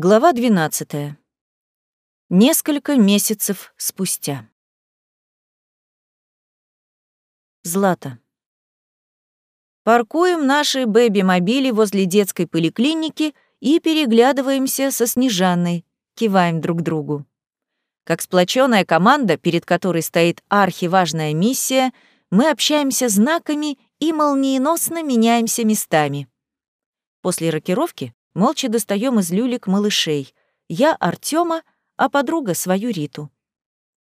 Глава 12. Несколько месяцев спустя. Злата. Паркуем наши бэби-мобили возле детской поликлиники и переглядываемся со Снежанной, киваем друг другу. Как сплоченная команда, перед которой стоит архиважная миссия, мы общаемся знаками и молниеносно меняемся местами. После рокировки Молча достаем из люлек малышей. Я Артема, а подруга свою Риту.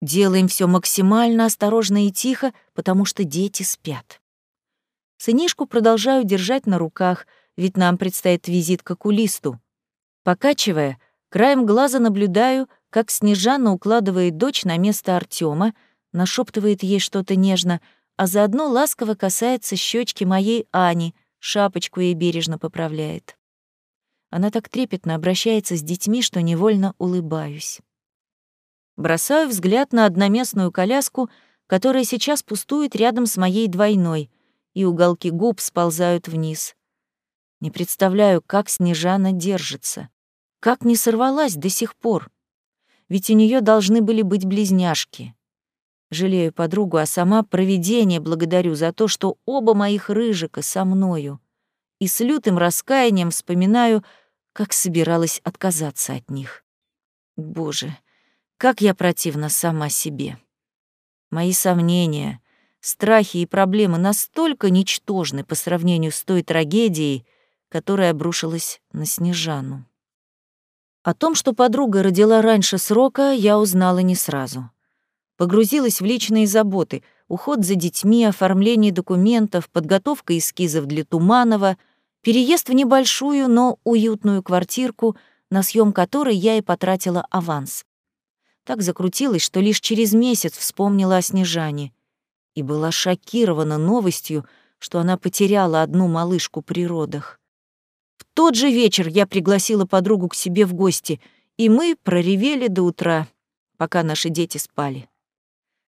Делаем все максимально осторожно и тихо, потому что дети спят. Сынишку продолжаю держать на руках, ведь нам предстоит визит к окулисту. Покачивая, краем глаза наблюдаю, как Снежана укладывает дочь на место Артема, нашептывает ей что-то нежно, а заодно ласково касается щечки моей Ани, шапочку ей бережно поправляет. Она так трепетно обращается с детьми, что невольно улыбаюсь. Бросаю взгляд на одноместную коляску, которая сейчас пустует рядом с моей двойной, и уголки губ сползают вниз. Не представляю, как Снежана держится, как не сорвалась до сих пор. Ведь у нее должны были быть близняшки. Жалею подругу, а сама провидение благодарю за то, что оба моих рыжика со мною. И с лютым раскаянием вспоминаю, как собиралась отказаться от них. Боже, как я противна сама себе. Мои сомнения, страхи и проблемы настолько ничтожны по сравнению с той трагедией, которая обрушилась на Снежану. О том, что подруга родила раньше срока, я узнала не сразу. Погрузилась в личные заботы, уход за детьми, оформление документов, подготовка эскизов для Туманова — Переезд в небольшую, но уютную квартирку, на съем которой я и потратила аванс. Так закрутилась, что лишь через месяц вспомнила о Снежане и была шокирована новостью, что она потеряла одну малышку при родах. В тот же вечер я пригласила подругу к себе в гости, и мы проревели до утра, пока наши дети спали.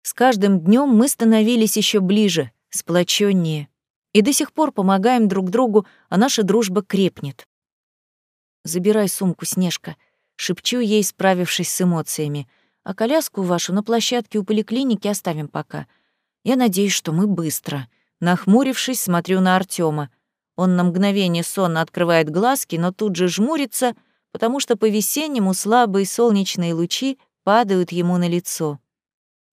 С каждым днем мы становились еще ближе, сплоченнее и до сих пор помогаем друг другу, а наша дружба крепнет. «Забирай сумку, Снежка», — шепчу ей, справившись с эмоциями. «А коляску вашу на площадке у поликлиники оставим пока. Я надеюсь, что мы быстро». Нахмурившись, смотрю на Артема. Он на мгновение сонно открывает глазки, но тут же жмурится, потому что по-весеннему слабые солнечные лучи падают ему на лицо.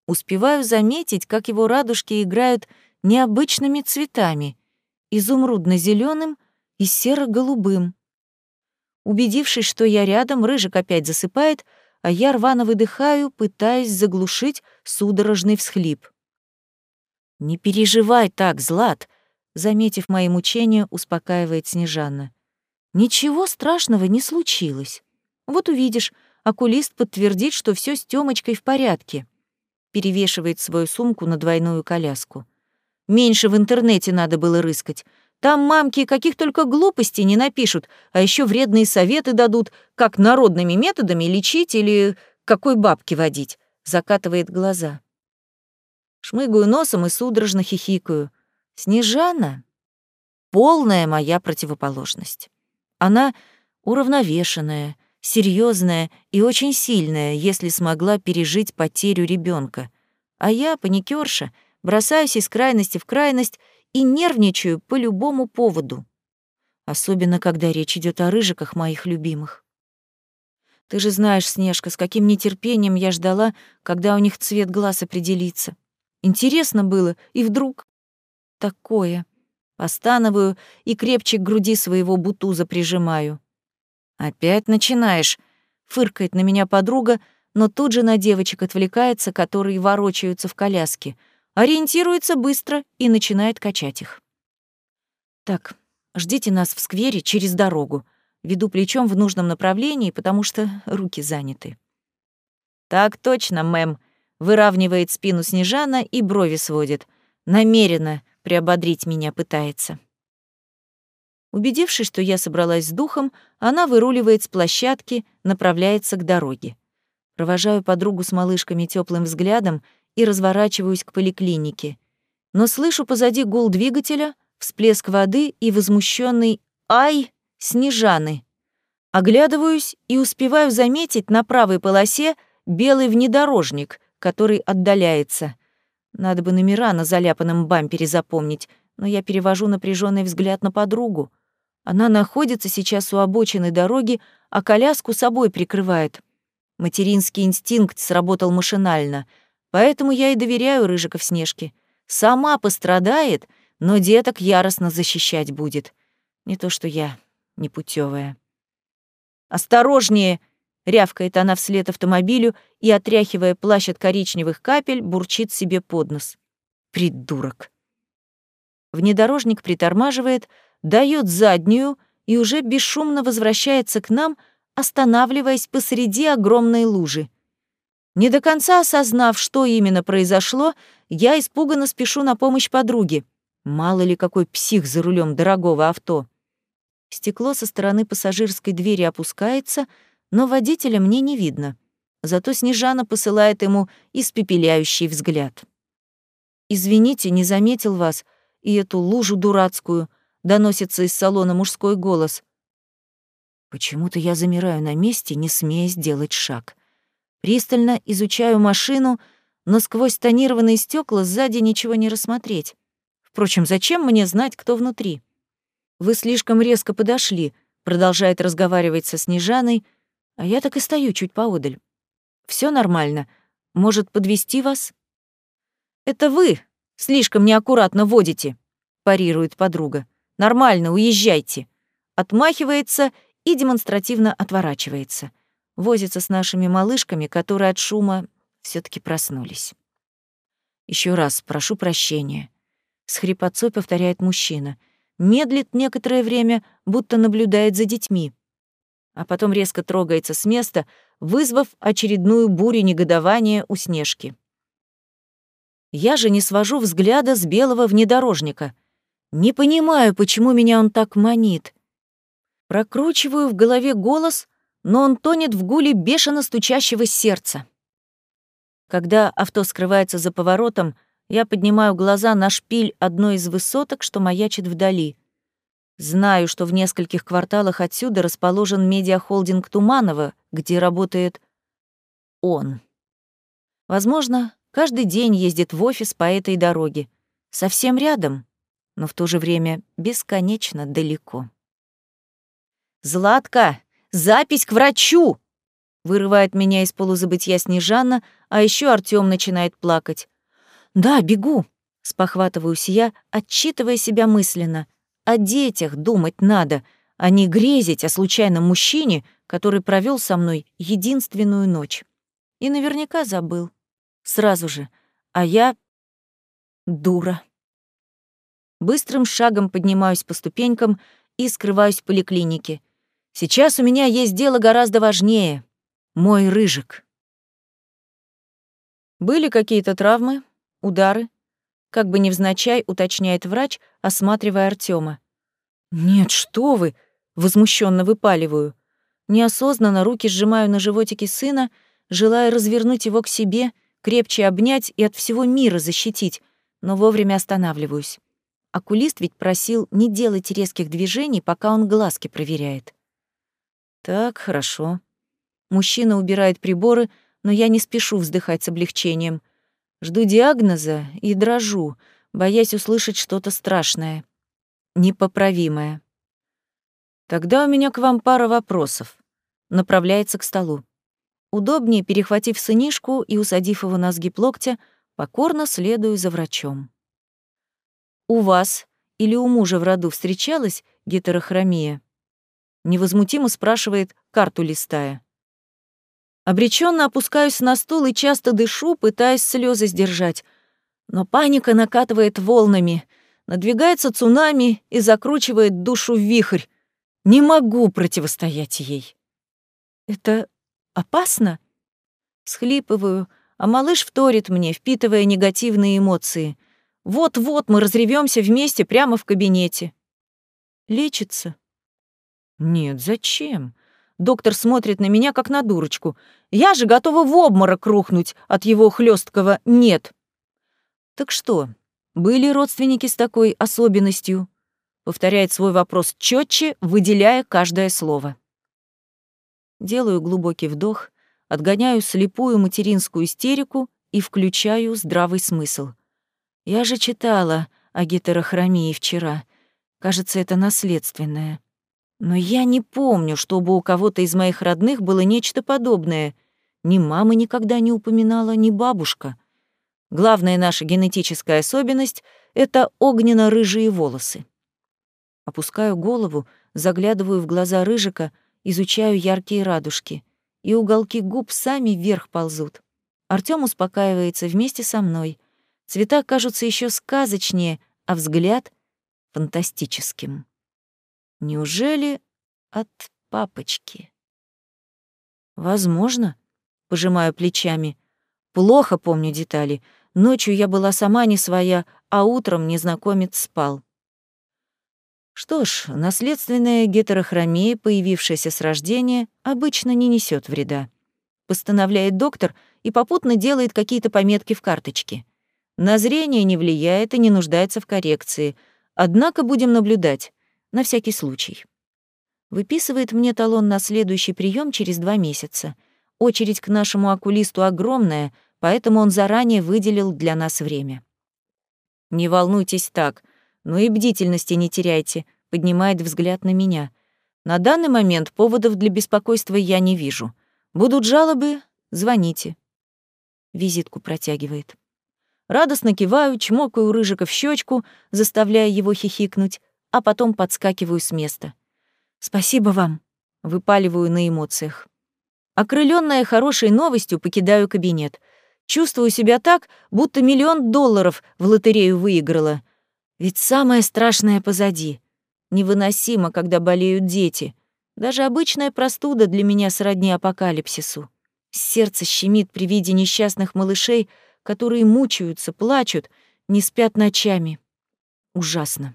Успеваю заметить, как его радужки играют необычными цветами — изумрудно зеленым и серо-голубым. Убедившись, что я рядом, Рыжик опять засыпает, а я рвано выдыхаю, пытаясь заглушить судорожный всхлип. «Не переживай так, Злат», — заметив мои мучения, успокаивает Снежанна. «Ничего страшного не случилось. Вот увидишь, окулист подтвердит, что все с Тёмочкой в порядке». Перевешивает свою сумку на двойную коляску. Меньше в интернете надо было рыскать. Там мамки каких только глупостей не напишут, а еще вредные советы дадут, как народными методами лечить или какой бабки водить. Закатывает глаза. Шмыгаю носом и судорожно хихикаю. Снежана — полная моя противоположность. Она уравновешенная, серьезная и очень сильная, если смогла пережить потерю ребенка. А я, паникерша — бросаюсь из крайности в крайность и нервничаю по любому поводу. Особенно, когда речь идет о рыжиках моих любимых. Ты же знаешь, Снежка, с каким нетерпением я ждала, когда у них цвет глаз определится. Интересно было, и вдруг... Такое. Постановую и крепче к груди своего бутуза прижимаю. «Опять начинаешь», — фыркает на меня подруга, но тут же на девочек отвлекается, которые ворочаются в коляске — ориентируется быстро и начинает качать их. «Так, ждите нас в сквере через дорогу. Веду плечом в нужном направлении, потому что руки заняты». «Так точно, мэм», — выравнивает спину Снежана и брови сводит. Намеренно приободрить меня пытается. Убедившись, что я собралась с духом, она выруливает с площадки, направляется к дороге. Провожаю подругу с малышками теплым взглядом и разворачиваюсь к поликлинике. Но слышу позади гул двигателя, всплеск воды и возмущенный «Ай!» Снежаны. Оглядываюсь и успеваю заметить на правой полосе белый внедорожник, который отдаляется. Надо бы номера на заляпанном бампере запомнить, но я перевожу напряженный взгляд на подругу. Она находится сейчас у обочины дороги, а коляску собой прикрывает. Материнский инстинкт сработал машинально, поэтому я и доверяю Рыжиков Снежке. Сама пострадает, но деток яростно защищать будет. Не то что я, непутевая. «Осторожнее!» — рявкает она вслед автомобилю и, отряхивая плащ от коричневых капель, бурчит себе под нос. «Придурок!» Внедорожник притормаживает, дает заднюю и уже бесшумно возвращается к нам, останавливаясь посреди огромной лужи. Не до конца осознав, что именно произошло, я испуганно спешу на помощь подруге. Мало ли какой псих за рулем дорогого авто. Стекло со стороны пассажирской двери опускается, но водителя мне не видно. Зато Снежана посылает ему испепеляющий взгляд. «Извините, не заметил вас, и эту лужу дурацкую», — доносится из салона мужской голос. Почему-то я замираю на месте, не смея сделать шаг. Пристально изучаю машину, но сквозь тонированные стекла сзади ничего не рассмотреть. Впрочем, зачем мне знать, кто внутри? Вы слишком резко подошли, продолжает разговаривать со Снежаной, а я так и стою чуть поодаль. Все нормально. Может, подвести вас? Это вы слишком неаккуратно водите, парирует подруга. Нормально, уезжайте. Отмахивается и демонстративно отворачивается. Возится с нашими малышками, которые от шума все таки проснулись. Еще раз прошу прощения. С хрипотцой повторяет мужчина — медлит некоторое время, будто наблюдает за детьми, а потом резко трогается с места, вызвав очередную бурю негодования у Снежки. Я же не свожу взгляда с белого внедорожника. Не понимаю, почему меня он так манит. Прокручиваю в голове голос, но он тонет в гуле бешено стучащего сердца. Когда авто скрывается за поворотом, я поднимаю глаза на шпиль одной из высоток, что маячит вдали. Знаю, что в нескольких кварталах отсюда расположен медиахолдинг Туманова, где работает он. Возможно, каждый день ездит в офис по этой дороге. Совсем рядом, но в то же время бесконечно далеко. «Златка, запись к врачу!» Вырывает меня из полузабытья Снежана, а еще Артём начинает плакать. «Да, бегу», — спохватываюсь я, отчитывая себя мысленно. «О детях думать надо, а не грезить о случайном мужчине, который провел со мной единственную ночь. И наверняка забыл. Сразу же. А я... дура». Быстрым шагом поднимаюсь по ступенькам и скрываюсь в поликлинике. Сейчас у меня есть дело гораздо важнее. Мой рыжик. Были какие-то травмы? Удары? Как бы невзначай, уточняет врач, осматривая Артема. «Нет, что вы!» — возмущенно выпаливаю. Неосознанно руки сжимаю на животике сына, желая развернуть его к себе, крепче обнять и от всего мира защитить, но вовремя останавливаюсь. Окулист ведь просил не делать резких движений, пока он глазки проверяет. Так, хорошо. Мужчина убирает приборы, но я не спешу вздыхать с облегчением — Жду диагноза и дрожу, боясь услышать что-то страшное, непоправимое. Тогда у меня к вам пара вопросов. Направляется к столу. Удобнее, перехватив сынишку и усадив его на сгиб локтя, покорно следую за врачом. У вас или у мужа в роду встречалась гетерохромия? Невозмутимо спрашивает, карту листая. Обреченно опускаюсь на стул и часто дышу, пытаясь слезы сдержать. Но паника накатывает волнами, надвигается цунами и закручивает душу в вихрь. Не могу противостоять ей. Это опасно? Схлипываю, а малыш вторит мне, впитывая негативные эмоции. Вот-вот мы разревемся вместе прямо в кабинете. Лечится? Нет, зачем? Доктор смотрит на меня, как на дурочку. Я же готова в обморок рухнуть от его хлесткого «нет». Так что, были родственники с такой особенностью? Повторяет свой вопрос четче, выделяя каждое слово. Делаю глубокий вдох, отгоняю слепую материнскую истерику и включаю здравый смысл. Я же читала о гетерохромии вчера. Кажется, это наследственное. Но я не помню, чтобы у кого-то из моих родных было нечто подобное. Ни мама никогда не упоминала, ни бабушка. Главная наша генетическая особенность — это огненно-рыжие волосы. Опускаю голову, заглядываю в глаза Рыжика, изучаю яркие радужки, и уголки губ сами вверх ползут. Артём успокаивается вместе со мной. Цвета кажутся еще сказочнее, а взгляд — фантастическим. Неужели от папочки? Возможно, пожимаю плечами. Плохо помню детали. Ночью я была сама не своя, а утром незнакомец спал. Что ж, наследственная гетерохромия, появившаяся с рождения, обычно не несет вреда. Постановляет доктор и попутно делает какие-то пометки в карточке. На зрение не влияет и не нуждается в коррекции. Однако будем наблюдать на всякий случай. Выписывает мне талон на следующий прием через два месяца. Очередь к нашему окулисту огромная, поэтому он заранее выделил для нас время. «Не волнуйтесь так, но и бдительности не теряйте», — поднимает взгляд на меня. «На данный момент поводов для беспокойства я не вижу. Будут жалобы — звоните». Визитку протягивает. Радостно киваю, чмокаю Рыжика в щечку, заставляя его хихикнуть, а потом подскакиваю с места. «Спасибо вам», — выпаливаю на эмоциях. Окрылённая хорошей новостью покидаю кабинет. Чувствую себя так, будто миллион долларов в лотерею выиграла. Ведь самое страшное позади. Невыносимо, когда болеют дети. Даже обычная простуда для меня сродни апокалипсису. Сердце щемит при виде несчастных малышей, которые мучаются, плачут, не спят ночами. Ужасно.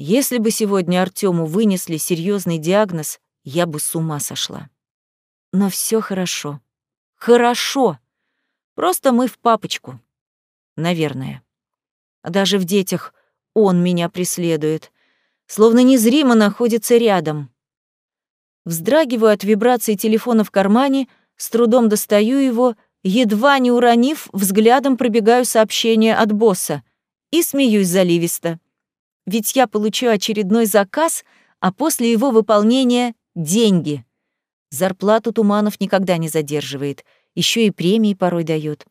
Если бы сегодня Артему вынесли серьезный диагноз, я бы с ума сошла. Но все хорошо. Хорошо. Просто мы в папочку. Наверное. Даже в детях он меня преследует. Словно незримо находится рядом. Вздрагиваю от вибрации телефона в кармане, с трудом достаю его, едва не уронив, взглядом пробегаю сообщение от босса и смеюсь заливисто ведь я получу очередной заказ, а после его выполнения — деньги. Зарплату Туманов никогда не задерживает, еще и премии порой дает.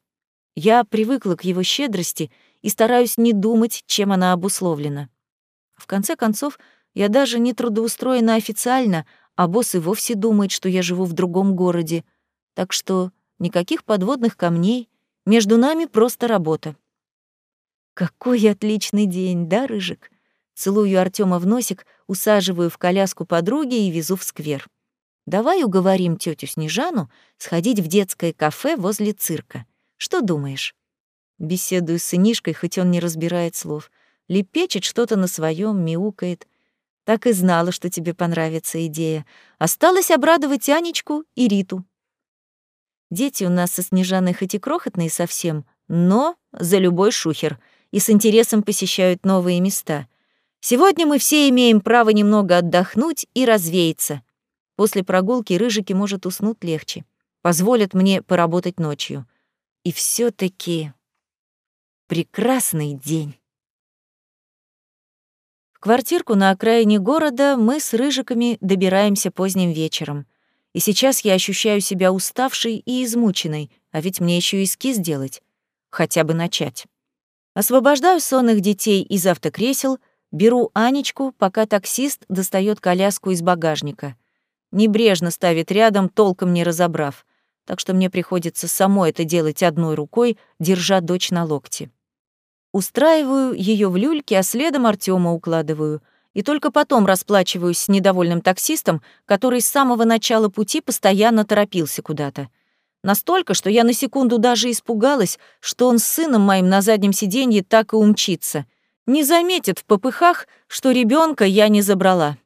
Я привыкла к его щедрости и стараюсь не думать, чем она обусловлена. В конце концов, я даже не трудоустроена официально, а босс и вовсе думает, что я живу в другом городе. Так что никаких подводных камней, между нами просто работа. Какой отличный день, да, Рыжик? Целую Артема в носик, усаживаю в коляску подруги и везу в сквер. Давай уговорим тетю Снежану сходить в детское кафе возле цирка. Что думаешь? Беседую с сынишкой, хоть он не разбирает слов. Лепечет что-то на своем, мяукает. Так и знала, что тебе понравится идея. Осталось обрадовать Анечку и Риту. Дети у нас со Снежаной хоть и крохотные совсем, но за любой шухер и с интересом посещают новые места — Сегодня мы все имеем право немного отдохнуть и развеяться. После прогулки рыжики может уснуть легче. Позволят мне поработать ночью. И все таки прекрасный день. В квартирку на окраине города мы с рыжиками добираемся поздним вечером. И сейчас я ощущаю себя уставшей и измученной, а ведь мне еще эскиз делать. Хотя бы начать. Освобождаю сонных детей из автокресел — Беру Анечку, пока таксист достает коляску из багажника. Небрежно ставит рядом, толком не разобрав. Так что мне приходится самой это делать одной рукой, держа дочь на локте. Устраиваю ее в люльке, а следом Артема укладываю. И только потом расплачиваюсь с недовольным таксистом, который с самого начала пути постоянно торопился куда-то. Настолько, что я на секунду даже испугалась, что он с сыном моим на заднем сиденье так и умчится — не заметит в попыхах, что ребенка я не забрала.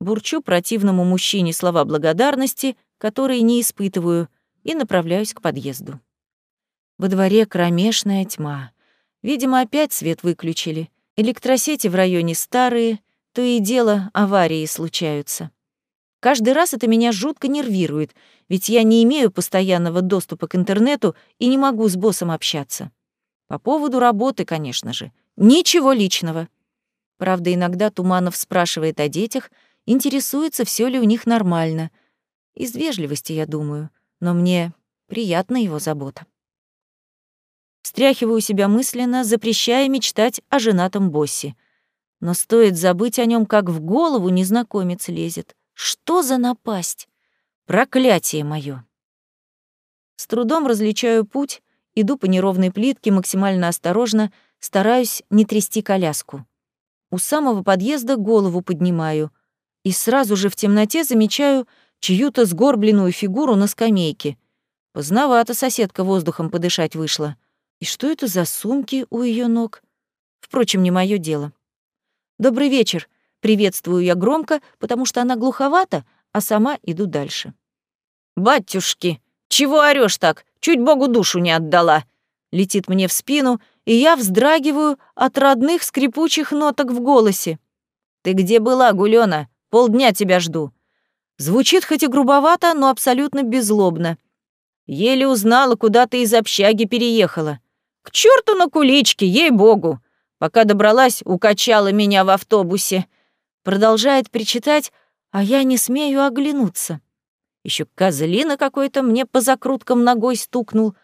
Бурчу противному мужчине слова благодарности, которые не испытываю, и направляюсь к подъезду. Во дворе кромешная тьма. Видимо, опять свет выключили. Электросети в районе старые, то и дело аварии случаются. Каждый раз это меня жутко нервирует, ведь я не имею постоянного доступа к интернету и не могу с боссом общаться. По поводу работы, конечно же. Ничего личного. Правда, иногда Туманов спрашивает о детях, интересуется, все ли у них нормально. Из вежливости, я думаю, но мне приятна его забота. Встряхиваю себя мысленно, запрещая мечтать о женатом боссе. Но стоит забыть о нем, как в голову незнакомец лезет. Что за напасть? Проклятие мое! С трудом различаю путь, иду по неровной плитке максимально осторожно, стараюсь не трясти коляску. У самого подъезда голову поднимаю и сразу же в темноте замечаю чью-то сгорбленную фигуру на скамейке. Поздновато соседка воздухом подышать вышла. И что это за сумки у ее ног? Впрочем, не мое дело. «Добрый вечер», — приветствую я громко, потому что она глуховата, а сама иду дальше. «Батюшки, чего орёшь так? Чуть Богу душу не отдала!» Летит мне в спину, и я вздрагиваю от родных скрипучих ноток в голосе. «Ты где была, Гулёна? Полдня тебя жду». Звучит хоть и грубовато, но абсолютно беззлобно. Еле узнала, куда ты из общаги переехала. К черту на куличке, ей-богу! Пока добралась, укачала меня в автобусе. Продолжает причитать, а я не смею оглянуться. Еще козлина какой-то мне по закруткам ногой стукнул.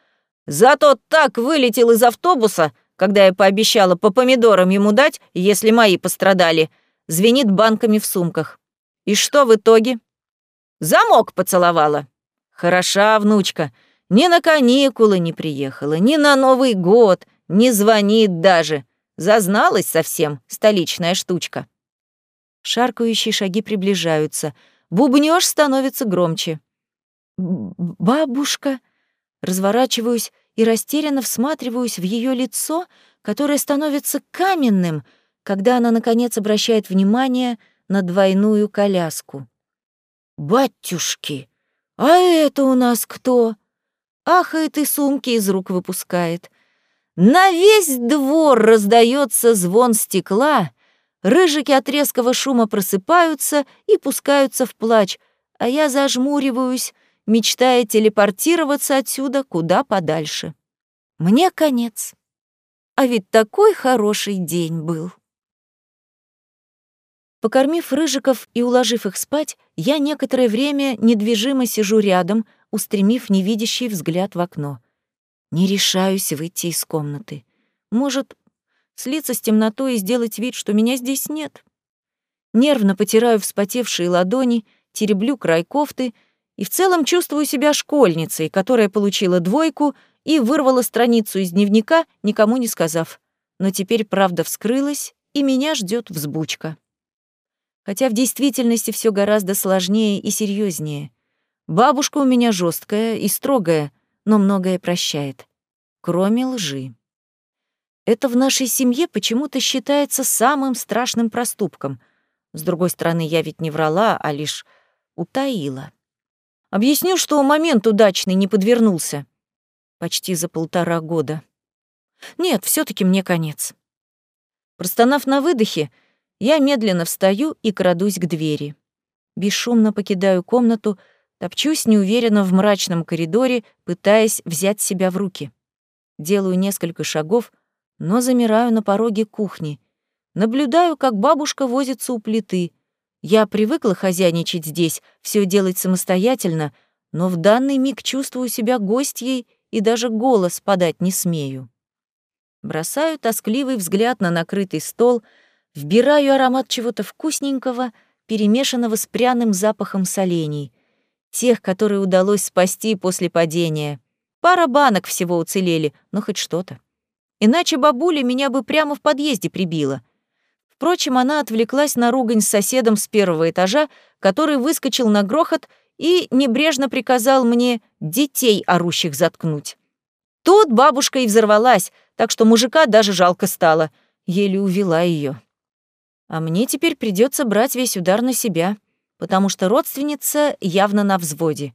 Зато так вылетел из автобуса, когда я пообещала по помидорам ему дать, если мои пострадали. Звенит банками в сумках. И что в итоге? Замок поцеловала. Хороша внучка. Ни на каникулы не приехала, ни на Новый год, не звонит даже. Зазналась совсем, столичная штучка. Шаркающие шаги приближаются — Бубнёж становится громче. «Бабушка!» Разворачиваюсь и растерянно всматриваюсь в ее лицо, которое становится каменным, когда она, наконец, обращает внимание на двойную коляску. «Батюшки! А это у нас кто?» Ахает и сумки из рук выпускает. На весь двор раздается звон стекла, Рыжики от резкого шума просыпаются и пускаются в плач, а я зажмуриваюсь, мечтая телепортироваться отсюда куда подальше. Мне конец. А ведь такой хороший день был. Покормив рыжиков и уложив их спать, я некоторое время недвижимо сижу рядом, устремив невидящий взгляд в окно. Не решаюсь выйти из комнаты. Может, слиться с темнотой и сделать вид, что меня здесь нет. Нервно потираю вспотевшие ладони, тереблю край кофты и в целом чувствую себя школьницей, которая получила двойку и вырвала страницу из дневника, никому не сказав. Но теперь правда вскрылась, и меня ждет взбучка. Хотя в действительности все гораздо сложнее и серьезнее. Бабушка у меня жесткая и строгая, но многое прощает, кроме лжи. Это в нашей семье почему-то считается самым страшным проступком. С другой стороны, я ведь не врала, а лишь утаила. Объясню, что момент удачный не подвернулся. Почти за полтора года. Нет, все таки мне конец. Простонав на выдохе, я медленно встаю и крадусь к двери. Бесшумно покидаю комнату, топчусь неуверенно в мрачном коридоре, пытаясь взять себя в руки. Делаю несколько шагов — но замираю на пороге кухни. Наблюдаю, как бабушка возится у плиты. Я привыкла хозяйничать здесь, все делать самостоятельно, но в данный миг чувствую себя гостьей и даже голос подать не смею. Бросаю тоскливый взгляд на накрытый стол, вбираю аромат чего-то вкусненького, перемешанного с пряным запахом солений, тех, которые удалось спасти после падения. Пара банок всего уцелели, но хоть что-то. Иначе бабуля меня бы прямо в подъезде прибила. Впрочем, она отвлеклась на ругань с соседом с первого этажа, который выскочил на грохот и небрежно приказал мне детей орущих заткнуть. Тут бабушка и взорвалась, так что мужика даже жалко стало. Еле увела ее. А мне теперь придется брать весь удар на себя, потому что родственница явно на взводе,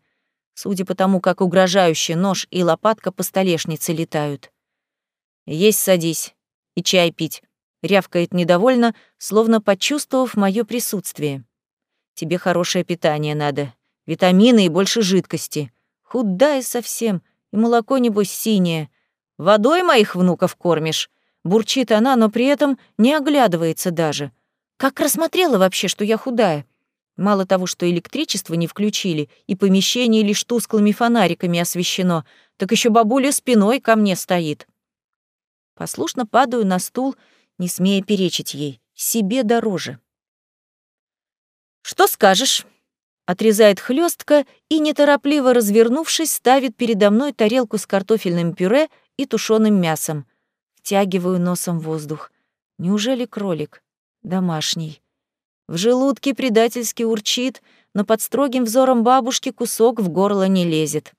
судя по тому, как угрожающе нож и лопатка по столешнице летают. «Есть садись. И чай пить», — рявкает недовольно, словно почувствовав мое присутствие. Тебе хорошее питание надо, витамины и больше жидкости. Худая совсем, и молоко, небось, синее. Водой моих внуков кормишь?» Бурчит она, но при этом не оглядывается даже. Как рассмотрела вообще, что я худая? Мало того, что электричество не включили, и помещение лишь тусклыми фонариками освещено, так еще бабуля спиной ко мне стоит. Послушно падаю на стул, не смея перечить ей. Себе дороже. «Что скажешь?» Отрезает хлестка и, неторопливо развернувшись, ставит передо мной тарелку с картофельным пюре и тушеным мясом. Втягиваю носом воздух. Неужели кролик? Домашний. В желудке предательски урчит, но под строгим взором бабушки кусок в горло не лезет.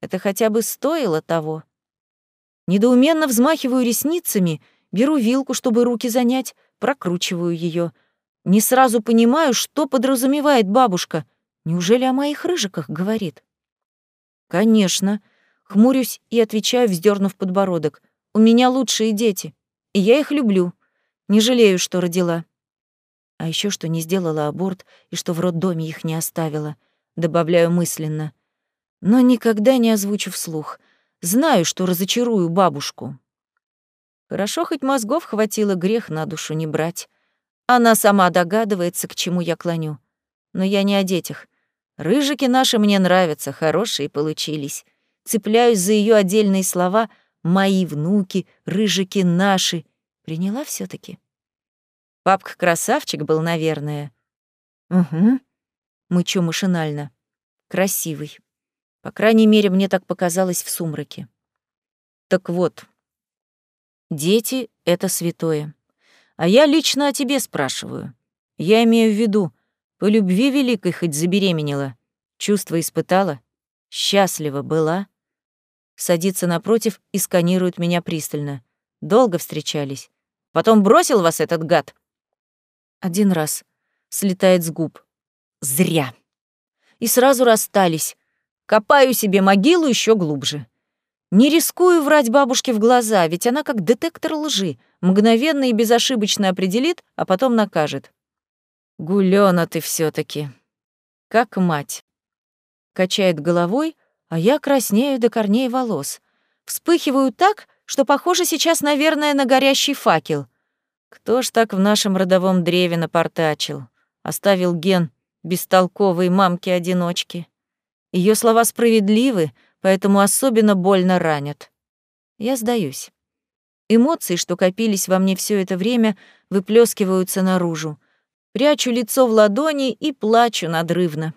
Это хотя бы стоило того. Недоуменно взмахиваю ресницами, беру вилку, чтобы руки занять, прокручиваю ее. Не сразу понимаю, что подразумевает бабушка. Неужели о моих рыжиках говорит? Конечно. Хмурюсь и отвечаю, вздернув подбородок. У меня лучшие дети, и я их люблю. Не жалею, что родила. А еще что не сделала аборт и что в роддоме их не оставила. Добавляю мысленно. Но никогда не озвучу вслух. Знаю, что разочарую бабушку. Хорошо, хоть мозгов хватило грех на душу не брать. Она сама догадывается, к чему я клоню. Но я не о детях. Рыжики наши мне нравятся, хорошие получились. Цепляюсь за ее отдельные слова «мои внуки», «рыжики наши». Приняла все таки Папка красавчик был, наверное. Угу. Мычу машинально. Красивый. По крайней мере, мне так показалось в сумраке. Так вот, дети — это святое. А я лично о тебе спрашиваю. Я имею в виду, по любви великой хоть забеременела, чувства испытала, счастлива была. Садится напротив и сканирует меня пристально. Долго встречались. Потом бросил вас этот гад. Один раз. Слетает с губ. Зря. И сразу расстались. Копаю себе могилу еще глубже. Не рискую врать бабушке в глаза, ведь она как детектор лжи, мгновенно и безошибочно определит, а потом накажет. Гулёна ты все таки Как мать. Качает головой, а я краснею до корней волос. Вспыхиваю так, что похоже сейчас, наверное, на горящий факел. Кто ж так в нашем родовом древе напортачил? Оставил ген бестолковой мамки-одиночки. Ее слова справедливы, поэтому особенно больно ранят. Я сдаюсь. Эмоции, что копились во мне все это время, выплескиваются наружу. Прячу лицо в ладони и плачу надрывно.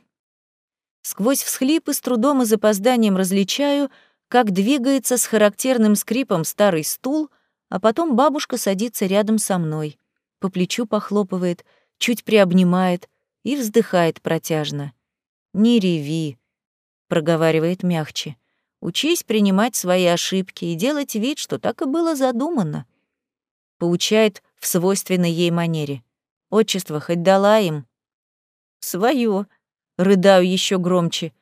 Сквозь всхлипы с трудом и запозданием различаю, как двигается с характерным скрипом старый стул — а потом бабушка садится рядом со мной, по плечу похлопывает, чуть приобнимает и вздыхает протяжно. «Не реви», — проговаривает мягче. «Учись принимать свои ошибки и делать вид, что так и было задумано». Поучает в свойственной ей манере. Отчество хоть дала им. «Своё», — рыдаю еще громче.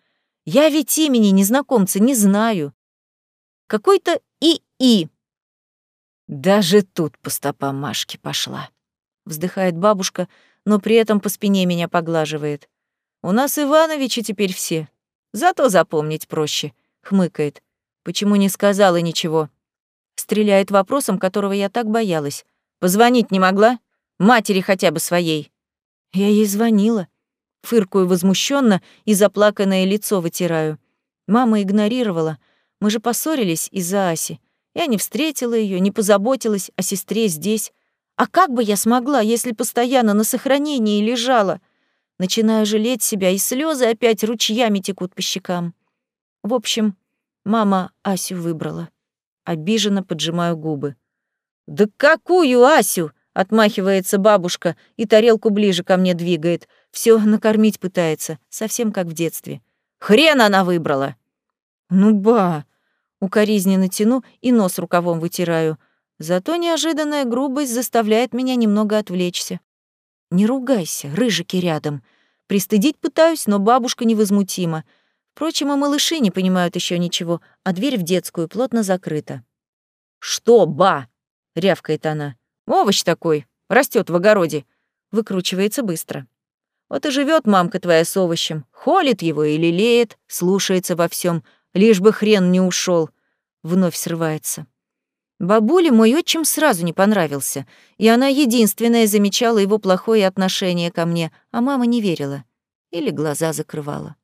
«Я ведь имени незнакомца не знаю. Какой-то И-И». Даже тут по стопам Машки пошла. Вздыхает бабушка, но при этом по спине меня поглаживает. У нас Ивановичи теперь все. Зато запомнить проще. Хмыкает. Почему не сказала ничего? Стреляет вопросом, которого я так боялась. Позвонить не могла? Матери хотя бы своей. Я ей звонила. Фыркую возмущенно и заплаканное лицо вытираю. Мама игнорировала. Мы же поссорились из-за Аси. Я не встретила ее, не позаботилась о сестре здесь. А как бы я смогла, если постоянно на сохранении лежала? Начинаю жалеть себя, и слезы опять ручьями текут по щекам. В общем, мама Асю выбрала. Обиженно поджимаю губы. «Да какую Асю?» — отмахивается бабушка и тарелку ближе ко мне двигает. Все накормить пытается, совсем как в детстве. «Хрен она выбрала!» «Ну, ба!» Укоризненно тяну и нос рукавом вытираю. Зато неожиданная грубость заставляет меня немного отвлечься. Не ругайся, рыжики рядом. Пристыдить пытаюсь, но бабушка невозмутима. Впрочем, и малыши не понимают еще ничего, а дверь в детскую плотно закрыта. «Что, ба?» — рявкает она. «Овощ такой, растет в огороде». Выкручивается быстро. Вот и живет мамка твоя с овощем, холит его или леет, слушается во всем, лишь бы хрен не ушел. Вновь срывается. Бабуле мой отчим сразу не понравился, и она единственная замечала его плохое отношение ко мне, а мама не верила. Или глаза закрывала.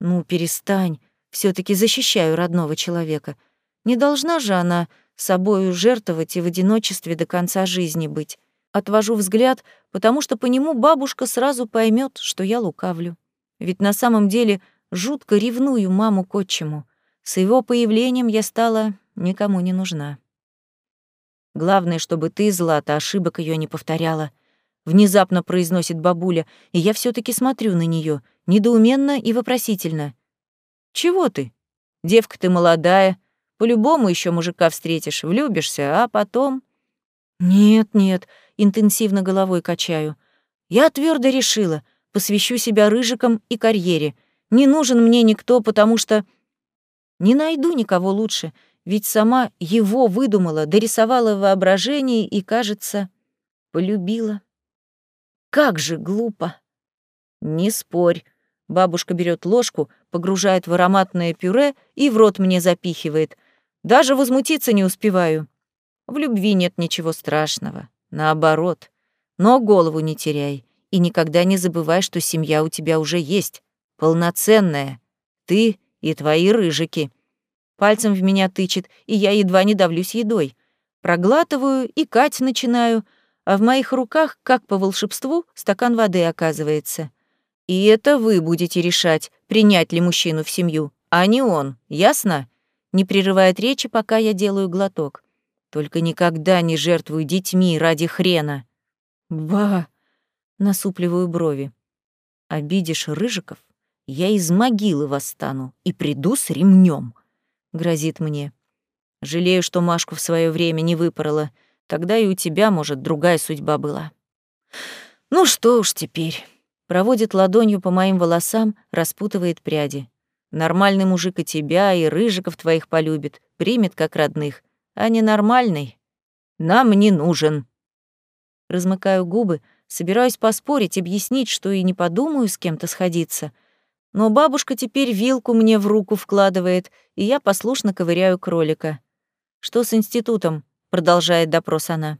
Ну, перестань, все таки защищаю родного человека. Не должна же она собою жертвовать и в одиночестве до конца жизни быть. Отвожу взгляд, потому что по нему бабушка сразу поймет, что я лукавлю. Ведь на самом деле жутко ревную маму к отчиму. С его появлением я стала никому не нужна. Главное, чтобы ты, Злата, ошибок ее не повторяла. Внезапно произносит бабуля, и я все таки смотрю на нее недоуменно и вопросительно. «Чего ты? Девка ты молодая, по-любому еще мужика встретишь, влюбишься, а потом...» «Нет, нет», — интенсивно головой качаю. «Я твердо решила, посвящу себя рыжикам и карьере. Не нужен мне никто, потому что...» «Не найду никого лучше, ведь сама его выдумала, дорисовала воображение и, кажется, полюбила. Как же глупо!» «Не спорь», Бабушка берет ложку, погружает в ароматное пюре и в рот мне запихивает. Даже возмутиться не успеваю. В любви нет ничего страшного. Наоборот. Но голову не теряй. И никогда не забывай, что семья у тебя уже есть. Полноценная. Ты и твои рыжики. Пальцем в меня тычет, и я едва не давлюсь едой. Проглатываю и кать начинаю, а в моих руках, как по волшебству, стакан воды оказывается. И это вы будете решать, принять ли мужчину в семью, а не он, ясно? Не прерывает речи, пока я делаю глоток. Только никогда не жертвуй детьми ради хрена. Ба! Насупливаю брови. Обидишь рыжиков, я из могилы восстану и приду с ремнем, грозит мне. Жалею, что Машку в свое время не выпорола. Тогда и у тебя, может, другая судьба была. Ну что уж теперь проводит ладонью по моим волосам, распутывает пряди. Нормальный мужик и тебя, и рыжиков твоих полюбит, примет как родных, а ненормальный нам не нужен. Размыкаю губы, собираюсь поспорить, объяснить, что и не подумаю с кем-то сходиться. Но бабушка теперь вилку мне в руку вкладывает, и я послушно ковыряю кролика. «Что с институтом?» — продолжает допрос она.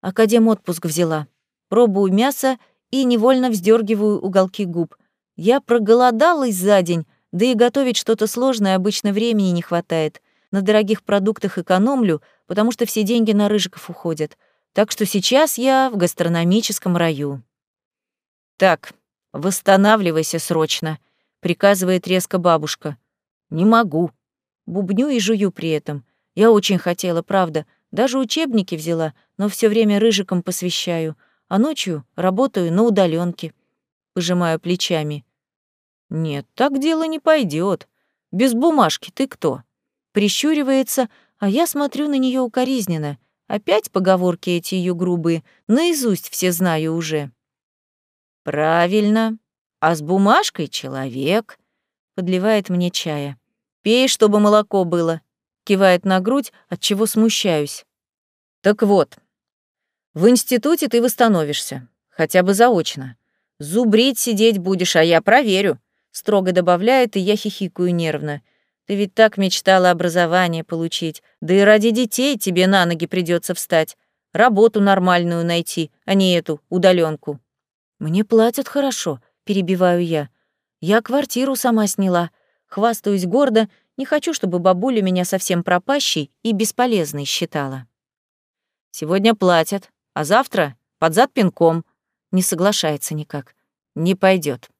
Академ отпуск взяла. Пробую мясо и невольно вздергиваю уголки губ. Я проголодалась за день, да и готовить что-то сложное обычно времени не хватает. На дорогих продуктах экономлю, потому что все деньги на рыжиков уходят. Так что сейчас я в гастрономическом раю. «Так, восстанавливайся срочно», — приказывает резко бабушка. «Не могу». Бубню и жую при этом. Я очень хотела, правда. Даже учебники взяла, но все время рыжикам посвящаю а ночью работаю на удаленке. Пожимаю плечами. Нет, так дело не пойдет. Без бумажки ты кто? Прищуривается, а я смотрю на нее укоризненно. Опять поговорки эти ее грубые, наизусть все знаю уже. Правильно. А с бумажкой человек. Подливает мне чая. Пей, чтобы молоко было. Кивает на грудь, от чего смущаюсь. Так вот, в институте ты восстановишься, хотя бы заочно. Зубрить сидеть будешь, а я проверю», — строго добавляет, и я хихикаю нервно. «Ты ведь так мечтала образование получить, да и ради детей тебе на ноги придется встать, работу нормальную найти, а не эту удаленку. «Мне платят хорошо», — перебиваю я. «Я квартиру сама сняла, хвастаюсь гордо, не хочу, чтобы бабуля меня совсем пропащей и бесполезной считала». «Сегодня платят», а завтра под зад пинком. Не соглашается никак. Не пойдет.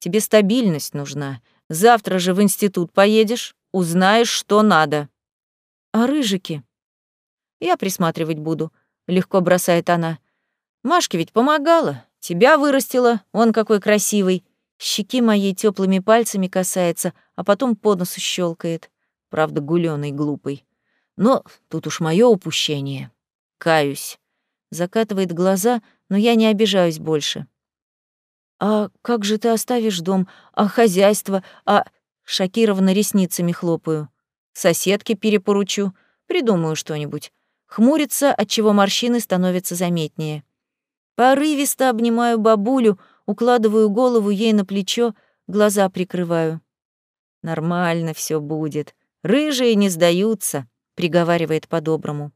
Тебе стабильность нужна. Завтра же в институт поедешь, узнаешь, что надо. А рыжики? Я присматривать буду, легко бросает она. Машке ведь помогала, тебя вырастила, он какой красивый. Щеки моей теплыми пальцами касается, а потом по носу щелкает. Правда, гулёный глупый. Но тут уж мое упущение. Каюсь закатывает глаза, но я не обижаюсь больше. «А как же ты оставишь дом? А хозяйство? А...» Шокированно ресницами хлопаю. «Соседке перепоручу. Придумаю что-нибудь». Хмурится, отчего морщины становятся заметнее. Порывисто обнимаю бабулю, укладываю голову ей на плечо, глаза прикрываю. «Нормально все будет. Рыжие не сдаются», — приговаривает по-доброму.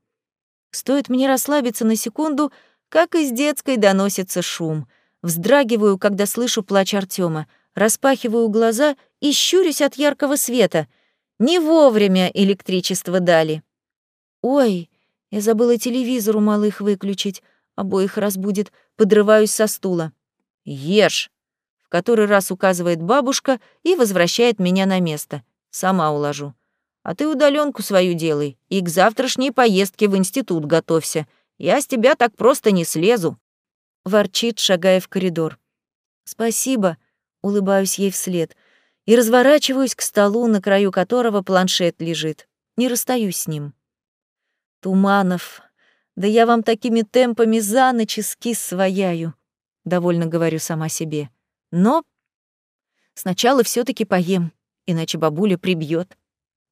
Стоит мне расслабиться на секунду, как из детской доносится шум. Вздрагиваю, когда слышу плач Артема, распахиваю глаза и щурюсь от яркого света. Не вовремя электричество дали. «Ой, я забыла телевизор у малых выключить, обоих разбудит», подрываюсь со стула. «Ешь!» — в который раз указывает бабушка и возвращает меня на место. Сама уложу. А ты удаленку свою делай и к завтрашней поездке в институт готовься. Я с тебя так просто не слезу. Ворчит, шагая в коридор. Спасибо, улыбаюсь ей вслед и разворачиваюсь к столу, на краю которого планшет лежит. Не расстаюсь с ним. Туманов, да я вам такими темпами за ночь эскиз свояю, довольно говорю сама себе. Но сначала все таки поем, иначе бабуля прибьет.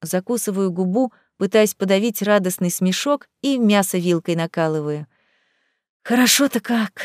Закусываю губу, пытаясь подавить радостный смешок и мясо вилкой накалываю. Хорошо-то как.